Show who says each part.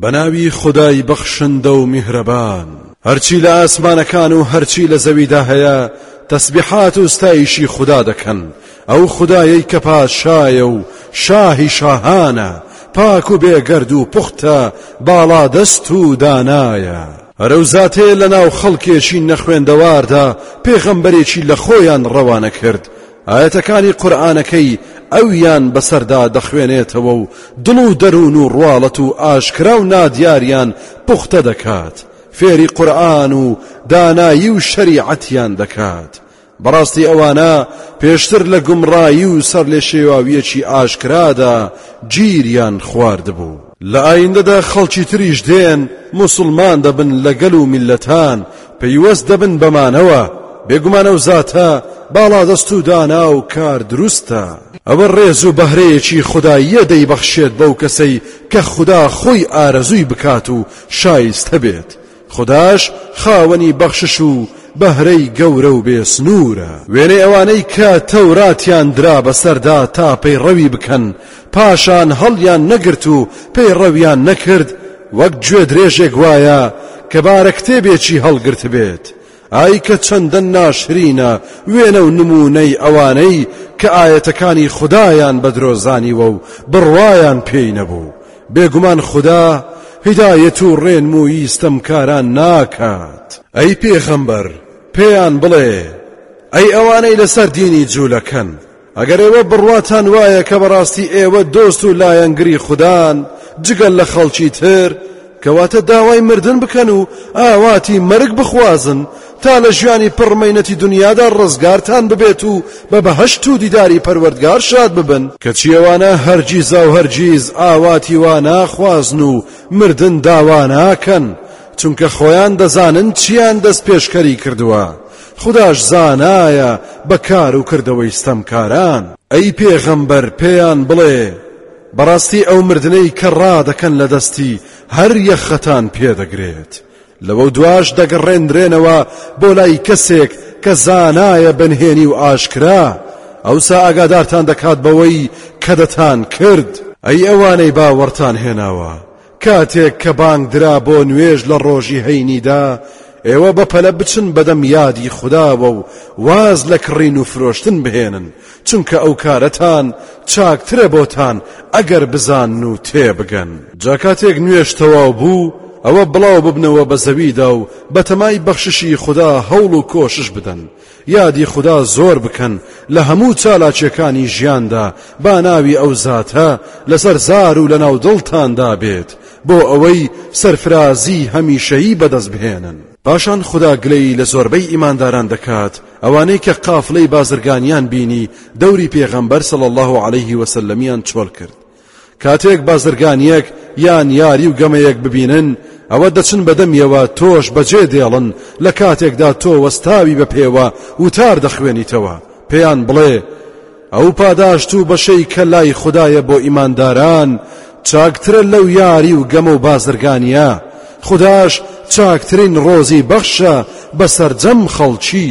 Speaker 1: بەناوی خودای بەخشندە و میهرەبان. هەرچی لە ئاسمانەکان و هەرچی لە زەویدا هەیە تەسبیحات و ستایشی خودا دەکەن، ئەو خودایەی کە پادشایە و شاهی شاهانە، پاک و بێگەرد و پوختە، باڵادەست و دانایە. هەر ئەو زاتەیە لەناو خەڵکێکی نەخوێندەواردا پێغەمبەرێکی لە خۆیان ڕەوانە کرد ئایەتەکانی قورئانەکەی ئەویان بەسەردا دەخوێنێتەوە و دڵ و دەروون و ڕواڵەت و ئاشکرا و نادیاریان پوختە دەکات فێری قورئان و دانایی و شەریعەتیان دەکات بەڕاستی ئەوانە پێشتر لە گومڕایی و سەرلێشێواویەکی ئاشکرادا گیریان خواردبوو لە ئایندەدا خەڵکی تریش دێن موسڵمان دەبن لە گەل و میللەتان پەیوەست دەبن بەمانەوە، بێگومان ئەو زاتە باڵادەست و دانا و کار دروستە، ئەوە ڕێز و بەهرەیەکی خوداییە دەیبەخشێت بەو کەسەی کە خودا خۆی ئارەزووی بکات و شایستە بێت، خوداش خاوەنی بەخشش و بەهرەی گەورە و بێ سنوورە. وێنەی ئەوانەی کە تەوراتیان درا بەسەردا تا پەیڕەوی بکەن، پاشان هەڵیان نەگرت و پەیڕەویان نەکرد، وەک گوێدرێژێک وایە کە بارە کتێبێکی هەڵگرتبێت، ئای کە چەندە ناشرینە وێنە و نموونەی ئەوانەی کە ئایەتەکانی خودایان بە درۆ زانیوە و بڕوایان پێی نەبوو، بێگومان خودا هیدایەت و ڕێنمووی ستەمکاران ناکات. ئەی پێغەمبەر، پێیان بڵێ، ئەی ئەوانەی لەسەر دینی جوولەکەن، ئەگەر ئێوە بڕواتان وایە کە بەڕاستی ئێوە دۆست و لایەنگری خودان جگەل لە خەڵکی تر کەواتە داوای مردن بکەن و ئاواتی مەرگ بخوازن تا لە ژیانی پڕمەینەتی دنیادا ڕزگارتان ببێت و بە بەهشت و دیداری پەروەردگار شاد ببن کە چیەوانە هەرگیزا و هەرگیز ئاواتی وا ناخوازن و مردن داوا ناکەن چونکە خۆیان دەزانن چیان دەست پێشکەری کردووە خوداش زانایە بە کار و کردەوەی ستەمکاران. ئەی پێغەمبەر پێیان بڵێ، بەڕاستی ئەو مردنەی کە ڕادەکەن لە دەستی هەر یەخەتان پێدەگرێت، لەوە دواش دەگەڕێنرێنەوە بۆ لای کەسێک کە زانایە بە نهێنی و ئاشکرا، ئەوسا ئاگادارتان دەکات بەوەی کە دەتانکرد. ئەی ئەوانەی باوەڕتان هێناوە! کاتێک کە بانگ درا بۆ نوێژ لە ڕۆژی هەینیدا، ئێوە بەپەلە بچن بەدەم یادی خوداوە و واز لە کڕین و فرۆشتن بهێنن، چونکە ئەو کارەتان چاکترە بۆتان ئەگەر بزانن و تێبگەن. جا کاتێک نوێژ تەواو بوو، ئەوە بڵاو ببنەوە بە زەویدا و بەتەمای بەخششی خودا هەوڵ و کۆشش بدەن، یادی خودا زۆر بکەن لە هەموو چالاکیەکانی ژیاندا با ناوی ئەو زاتە لەسەر زار و لەناو دڵتاندا بێت بۆ ئەوەی سەرفرازی هەمیشەیی بەدەست بهێنن. پاشان خودا گلەیی لە زۆربەی ئیمانداران دەکات ئەوانەی کە قافلەی بازرگانیان بینی دەوری پێغەمبەر صلی اللە علیه وسلم یان چۆل کرد کاتێک بازرگانیەک یان یاری و گەمەیەک ببینن ئەوە دەچن بەدەمیەوە تۆش بەجێ دێڵن لە کاتێکدا تۆ وەستاوی بە پێوە وتار دەخوێنیتەوە پێیان بڵێ ئەو پاداشت و بەشەی کە لای خدایە بۆ ئیمانداران چاکترە لەو یاری و گەمە و بازرگانیە خداش چاکترین ڕۆزی بەخشە بە سەرجەم خەڵکی